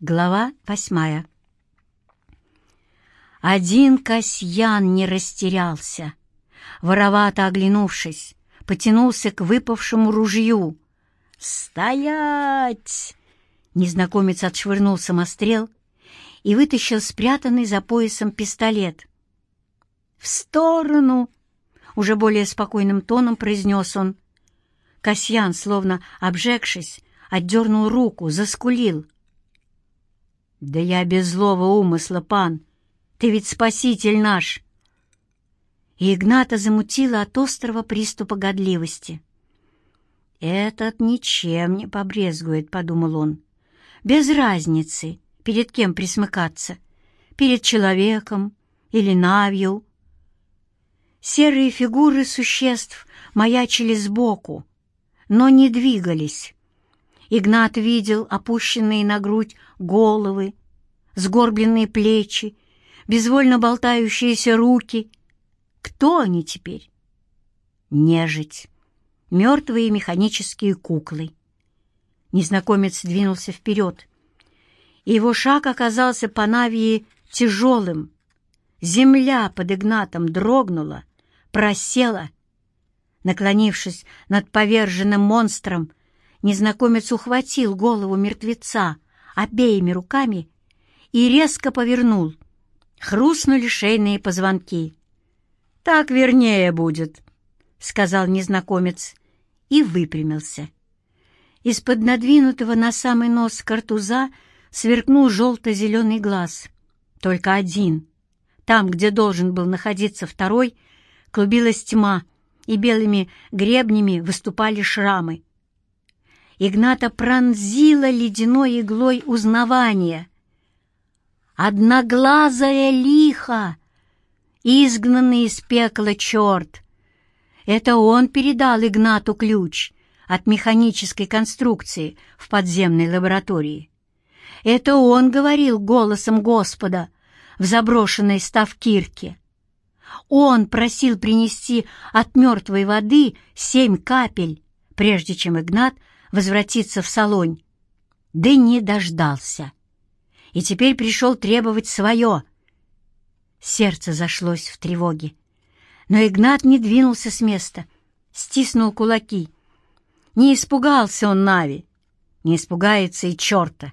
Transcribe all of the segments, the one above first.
Глава восьмая Один Касьян не растерялся. Воровато оглянувшись, потянулся к выпавшему ружью. «Стоять!» Незнакомец отшвырнул самострел и вытащил спрятанный за поясом пистолет. «В сторону!» — уже более спокойным тоном произнес он. Касьян, словно обжегшись, отдернул руку, заскулил — «Да я без злого умысла, пан! Ты ведь спаситель наш!» И Игната замутила от острого приступа годливости. «Этот ничем не побрезгует», — подумал он. «Без разницы, перед кем присмыкаться, перед человеком или навью». Серые фигуры существ маячили сбоку, но не двигались. Игнат видел опущенные на грудь головы, сгорбленные плечи, безвольно болтающиеся руки. Кто они теперь? Нежить. Мертвые механические куклы. Незнакомец двинулся вперед, и его шаг оказался по Навии тяжелым. Земля под Игнатом дрогнула, просела. Наклонившись над поверженным монстром, незнакомец ухватил голову мертвеца обеими руками и резко повернул. Хрустнули шейные позвонки. «Так вернее будет», — сказал незнакомец и выпрямился. Из-под надвинутого на самый нос картуза сверкнул желто-зеленый глаз. Только один. Там, где должен был находиться второй, клубилась тьма, и белыми гребнями выступали шрамы. Игната пронзила ледяной иглой узнавания. Одноглазая лиха, изгнанный из пекла черт. Это он передал Игнату ключ от механической конструкции в подземной лаборатории. Это он говорил голосом Господа в заброшенной ставкирке. Он просил принести от мертвой воды семь капель, прежде чем Игнат возвратиться в Солонь, да не дождался. И теперь пришел требовать свое. Сердце зашлось в тревоге. Но Игнат не двинулся с места, стиснул кулаки. Не испугался он Нави, не испугается и черта.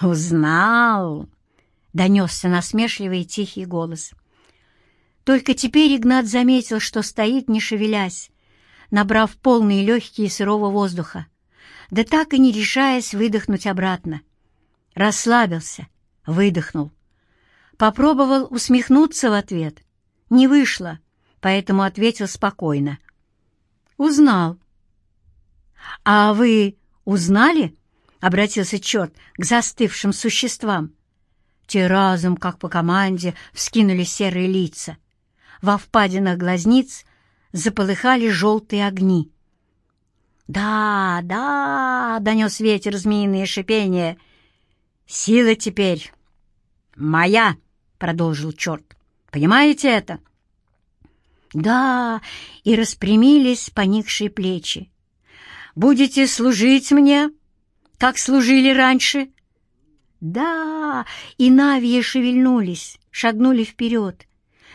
«Узнал!» — донесся насмешливый и тихий голос. Только теперь Игнат заметил, что стоит, не шевелясь, набрав полные легкие сырого воздуха, да так и не решаясь выдохнуть обратно. Расслабился, выдохнул. Попробовал усмехнуться в ответ. Не вышло, поэтому ответил спокойно. «Узнал». «А вы узнали?» — обратился черт к застывшим существам. Те разом, как по команде, вскинули серые лица. Во впадинах глазниц заполыхали желтые огни. «Да, да!» — донес ветер змеиное шипение. «Сила теперь моя!» — продолжил черт. «Понимаете это?» «Да!» — и распрямились поникшие плечи. «Будете служить мне, как служили раньше?» «Да!» — и навьи шевельнулись, шагнули вперед,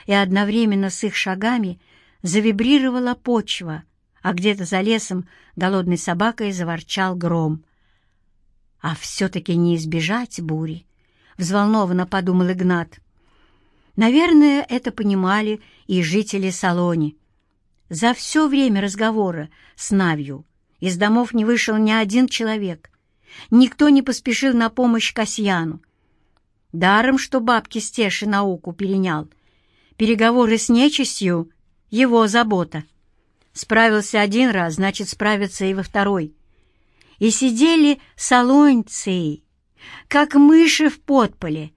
и одновременно с их шагами — завибрировала почва, а где-то за лесом голодной собакой заворчал гром. «А все-таки не избежать бури», — взволнованно подумал Игнат. Наверное, это понимали и жители Салони. За все время разговора с Навью из домов не вышел ни один человек. Никто не поспешил на помощь Касьяну. Даром, что бабки Стеши науку перенял. Переговоры с нечистью его забота. Справился один раз, значит, справится и во второй. И сидели солоньцы, как мыши в подполе,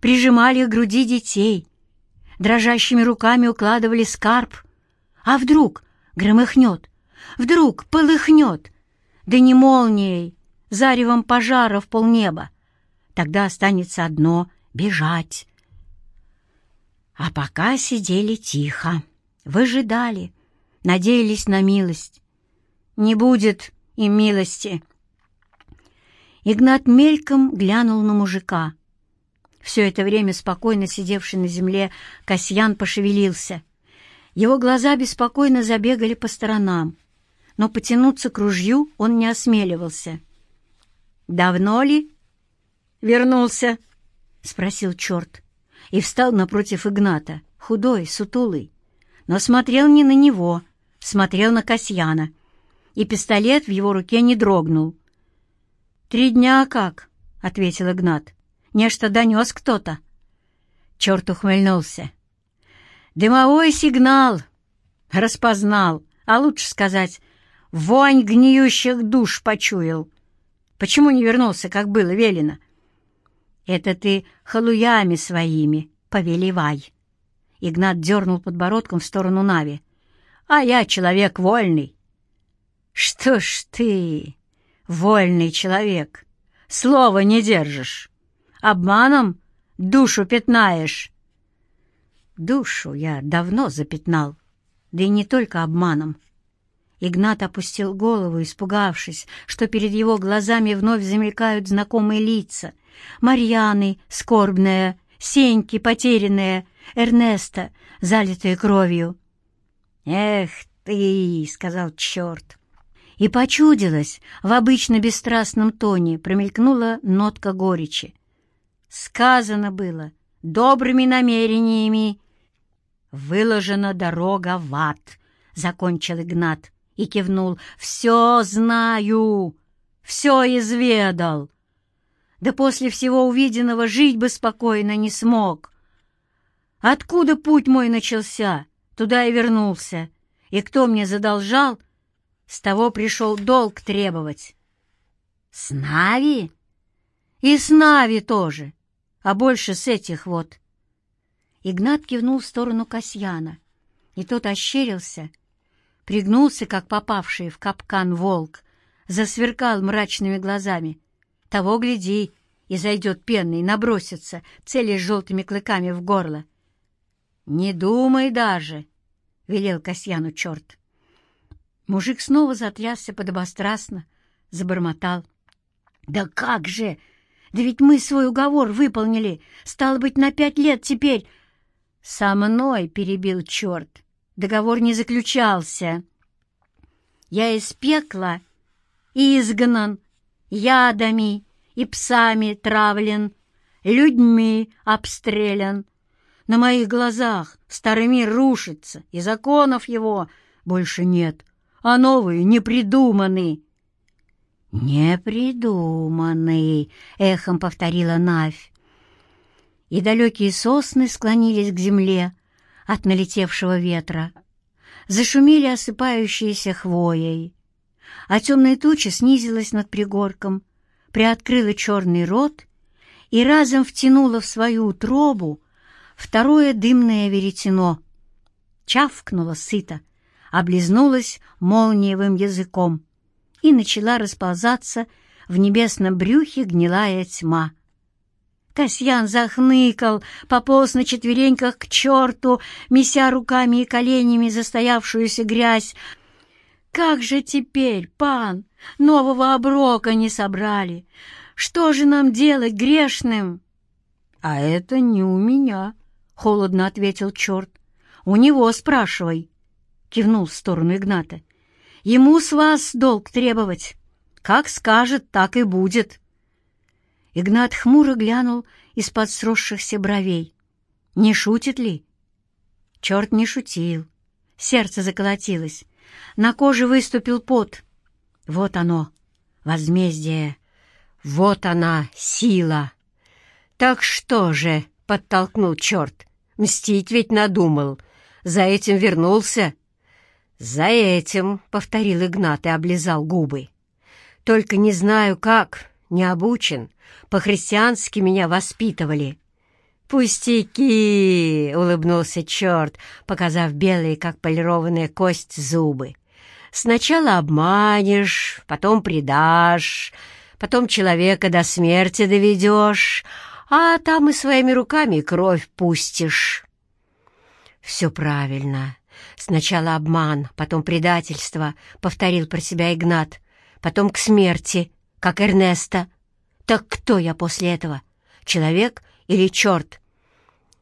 прижимали к груди детей, дрожащими руками укладывали скарб. А вдруг громыхнет, вдруг полыхнет, да не молнией, заревом пожара в полнеба. Тогда останется одно — бежать. А пока сидели тихо выжидали, надеялись на милость. Не будет им милости. Игнат мельком глянул на мужика. Все это время спокойно сидевший на земле Касьян пошевелился. Его глаза беспокойно забегали по сторонам, но потянуться к ружью он не осмеливался. «Давно ли?» «Вернулся», — спросил черт, и встал напротив Игната, худой, сутулый, но смотрел не на него, смотрел на Касьяна, и пистолет в его руке не дрогнул. «Три дня как?» — ответил Игнат. «Нечто донес кто-то». Черт ухмыльнулся. «Дымовой сигнал!» Распознал, а лучше сказать, вонь гниющих душ почуял. Почему не вернулся, как было велено? Это ты халуями своими повелевай. Игнат дернул подбородком в сторону Нави. А я человек вольный. Что ж ты, вольный человек, слова не держишь, обманом душу пятнаешь. Душу я давно запятнал, да и не только обманом. Игнат опустил голову, испугавшись, что перед его глазами вновь замелькают знакомые лица. Марьяны, скорбная, Сеньки, потерянная, Эрнеста, залитая кровью. «Эх ты!» — сказал черт. И почудилась, в обычно бесстрастном тоне промелькнула нотка горечи. Сказано было добрыми намерениями. «Выложена дорога в ад», — закончил Игнат и кивнул. «Все знаю, все изведал. Да после всего увиденного жить бы спокойно не смог. Откуда путь мой начался, туда и вернулся. И кто мне задолжал, с того пришел долг требовать. С Нави? И с Нави тоже, а больше с этих вот. Игнат кивнул в сторону Касьяна, и тот ощерился — пригнулся, как попавший в капкан волк, засверкал мрачными глазами. Того, гляди, и зайдет пенный, набросится, целясь желтыми клыками в горло. «Не думай даже!» — велел Касьяну черт. Мужик снова затрясся подобострастно, забормотал. «Да как же! Да ведь мы свой уговор выполнили! Стало быть, на пять лет теперь...» «Со мной!» — перебил черт договор не заключался. Я из пекла изгнан, ядами и псами травлен, людьми обстрелян. На моих глазах старый мир рушится, и законов его больше нет, а новые не придуманы. «Не придуманы», — эхом повторила Навь. И далекие сосны склонились к земле, от налетевшего ветра. Зашумели осыпающиеся хвоей, а темная туча снизилась над пригорком, приоткрыла черный рот и разом втянула в свою утробу второе дымное веретено. Чавкнула сыто, облизнулась молниевым языком и начала расползаться в небесном брюхе гнилая тьма. Касьян захныкал, пополз на четвереньках к черту, меся руками и коленями застоявшуюся грязь. «Как же теперь, пан, нового оброка не собрали? Что же нам делать грешным?» «А это не у меня», — холодно ответил черт. «У него спрашивай», — кивнул в сторону Игната. «Ему с вас долг требовать. Как скажет, так и будет». Игнат хмуро глянул из-под сросшихся бровей. Не шутит ли? Черт не шутил. Сердце заколотилось. На коже выступил пот. Вот оно, возмездие. Вот она, сила. Так что же, — подтолкнул черт, — мстить ведь надумал. За этим вернулся. За этим, — повторил Игнат и облизал губы. Только не знаю как, не обучен. По-христиански меня воспитывали». «Пустяки!» — улыбнулся черт, показав белые, как полированная кость, зубы. «Сначала обманешь, потом предашь, потом человека до смерти доведешь, а там и своими руками кровь пустишь». «Все правильно. Сначала обман, потом предательство», — повторил про себя Игнат, «потом к смерти, как Эрнеста, Так кто я после этого? Человек или черт?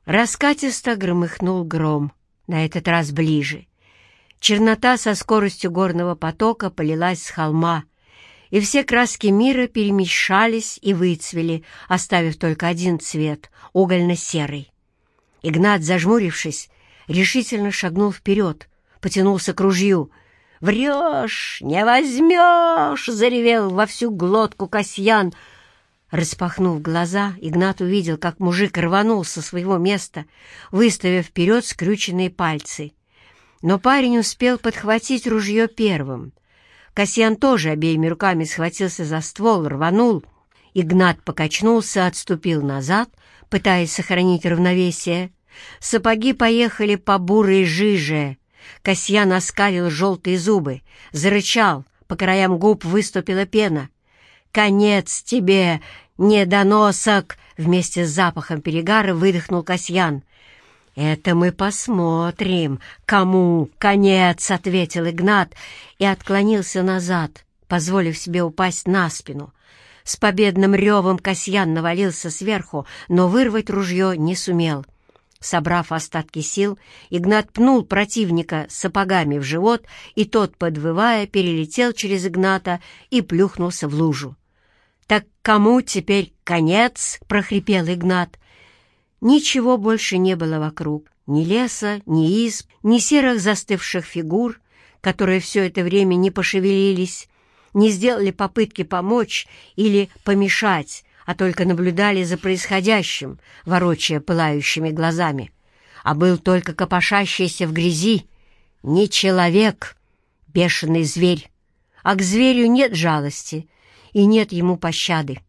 Раскатисто громыхнул гром, на этот раз ближе. Чернота со скоростью горного потока полилась с холма, и все краски мира перемешались и выцвели, оставив только один цвет — угольно-серый. Игнат, зажмурившись, решительно шагнул вперед, потянулся к ружью. «Врешь! Не возьмешь!» — заревел во всю глотку Касьян. Распахнув глаза, Игнат увидел, как мужик рванул со своего места, выставив вперед скрюченные пальцы. Но парень успел подхватить ружье первым — Касьян тоже обеими руками схватился за ствол, рванул. Игнат покачнулся, отступил назад, пытаясь сохранить равновесие. Сапоги поехали по бурой жиже. Касьян оскалил желтые зубы, зарычал, по краям губ выступила пена. «Конец тебе, недоносок!» Вместе с запахом перегара выдохнул Касьян. «Это мы посмотрим, кому конец», — ответил Игнат и отклонился назад, позволив себе упасть на спину. С победным ревом Касьян навалился сверху, но вырвать ружье не сумел. Собрав остатки сил, Игнат пнул противника сапогами в живот, и тот, подвывая, перелетел через Игната и плюхнулся в лужу. «Так кому теперь конец?» — прохрипел Игнат. Ничего больше не было вокруг, ни леса, ни изб, ни серых застывших фигур, которые все это время не пошевелились, не сделали попытки помочь или помешать, а только наблюдали за происходящим, ворочая пылающими глазами. А был только копошащийся в грязи не человек, бешеный зверь. А к зверю нет жалости и нет ему пощады.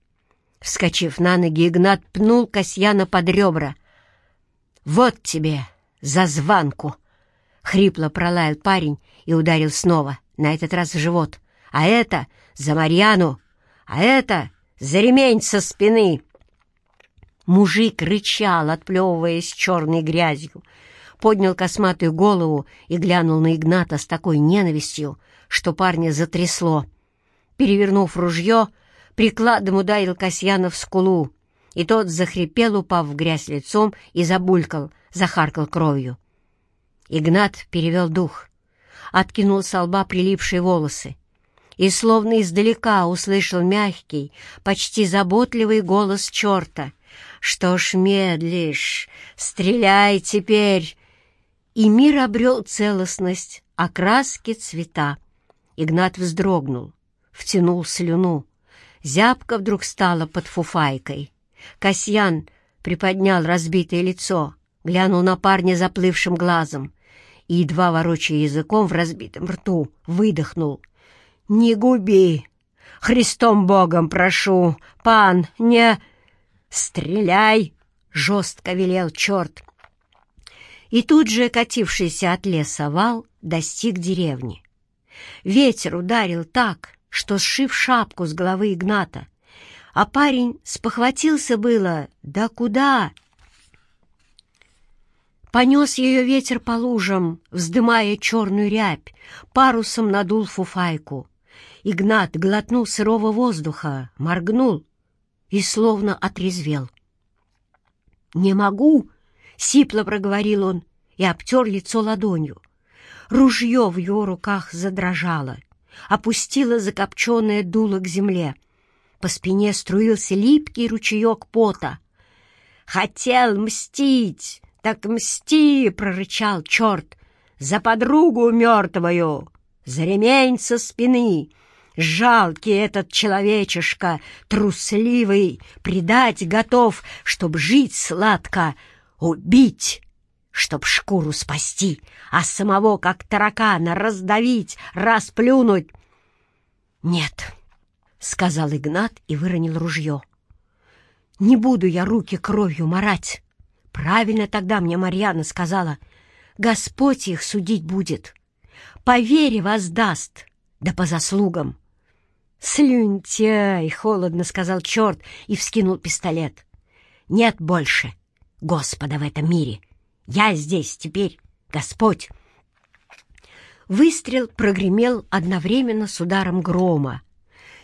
Вскочив на ноги, Игнат пнул Касьяна под ребра. «Вот тебе за званку!» — хрипло пролаял парень и ударил снова, на этот раз в живот. «А это за Марьяну! А это за ремень со спины!» Мужик рычал, отплевываясь черной грязью, поднял косматую голову и глянул на Игната с такой ненавистью, что парня затрясло. Перевернув ружье, прикладом ударил Касьяна в скулу, и тот захрипел, упав в грязь лицом, и забулькал, захаркал кровью. Игнат перевел дух, откинул с лба прилипшие волосы и словно издалека услышал мягкий, почти заботливый голос черта. «Что ж медлишь? Стреляй теперь!» И мир обрел целостность, окраски, цвета. Игнат вздрогнул, втянул слюну. Зябка вдруг стала под фуфайкой. Касьян приподнял разбитое лицо, глянул на парня заплывшим глазом и, едва ворочая языком в разбитом рту, выдохнул. «Не губи! Христом Богом прошу! Пан, не... Стреляй!» — жестко велел черт. И тут же катившийся от леса вал достиг деревни. Ветер ударил так, что сшив шапку с головы Игната. А парень спохватился было. Да куда? Понес ее ветер по лужам, вздымая черную рябь, парусом надул фуфайку. Игнат глотнул сырого воздуха, моргнул и словно отрезвел. «Не могу!» — сипло проговорил он и обтер лицо ладонью. Ружье в его руках задрожало опустила закопченное дуло к земле. По спине струился липкий ручеек пота. «Хотел мстить, так мсти!» — прорычал черт. «За подругу мертвую, за ремень со спины!» Жалкий этот человечишка, трусливый, предать готов, чтоб жить сладко, убить чтоб шкуру спасти, а самого, как таракана, раздавить, расплюнуть. «Нет», — сказал Игнат и выронил ружье. «Не буду я руки кровью марать. Правильно тогда мне Марьяна сказала, Господь их судить будет. По вере воздаст, да по заслугам». «Слюнтяй!» — холодно сказал черт и вскинул пистолет. «Нет больше Господа в этом мире!» Я здесь теперь, Господь!» Выстрел прогремел одновременно с ударом грома.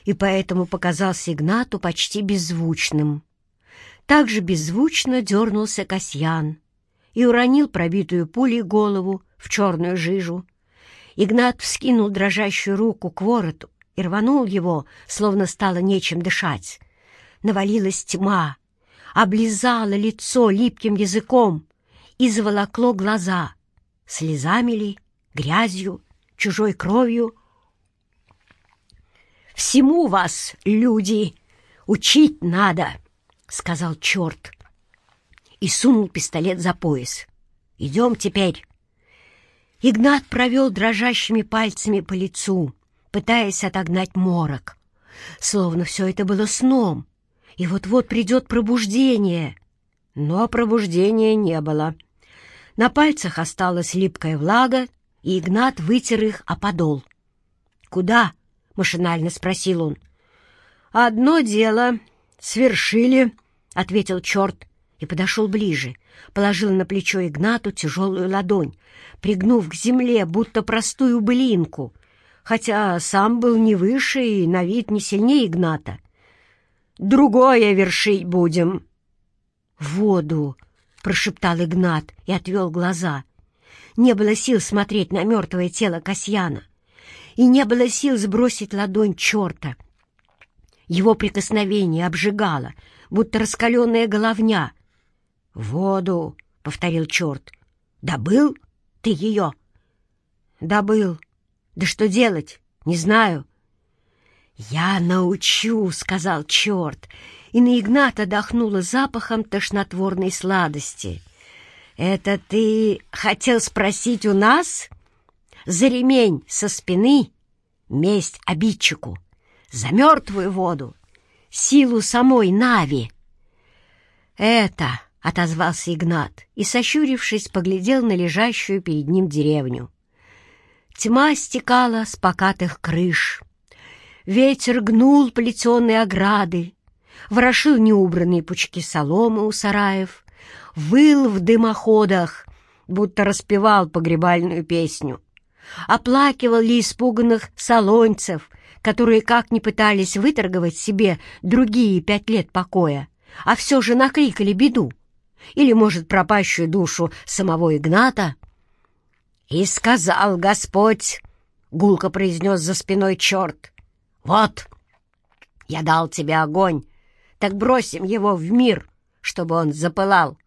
и поэтому показался Игнату почти беззвучным. Также беззвучно дернулся Касьян и уронил пробитую пулей голову в черную жижу. Игнат вскинул дрожащую руку к вороту и рванул его, словно стало нечем дышать. Навалилась тьма, облизала лицо липким языком и заволокло глаза. Слезами ли, грязью, чужой кровью. «Всему вас, люди, учить надо!» — сказал черт и сунул пистолет за пояс. «Идем теперь!» Игнат провел дрожащими пальцами по лицу, пытаясь отогнать морок. Словно все это было сном, и вот-вот придет пробуждение. Но пробуждения не было. На пальцах осталась липкая влага, и Игнат вытер их о подол. «Куда?» — машинально спросил он. «Одно дело. Свершили», — ответил черт и подошел ближе, положил на плечо Игнату тяжелую ладонь, пригнув к земле, будто простую блинку, хотя сам был не выше и на вид не сильнее Игната. «Другое вершить будем!» «Воду!» — прошептал Игнат и отвел глаза. Не было сил смотреть на мертвое тело Касьяна, и не было сил сбросить ладонь черта. Его прикосновение обжигало, будто раскаленная головня — «Воду!» — повторил черт. «Добыл ты ее?» «Добыл. Да что делать? Не знаю». «Я научу!» — сказал черт, и на Игната дохнуло запахом тошнотворной сладости. «Это ты хотел спросить у нас?» «За ремень со спины месть обидчику, за мертвую воду, силу самой Нави». «Это...» — отозвался Игнат и, сощурившись, поглядел на лежащую перед ним деревню. Тьма стекала с покатых крыш. Ветер гнул плетеные ограды, ворошил неубранные пучки соломы у сараев, выл в дымоходах, будто распевал погребальную песню. Оплакивал ли испуганных салонцев, которые как ни пытались выторговать себе другие пять лет покоя, а все же накликали беду. Или, может, пропащую душу самого Игната? «И сказал Господь», — гулко произнес за спиной черт, — «вот, я дал тебе огонь, так бросим его в мир, чтобы он запылал.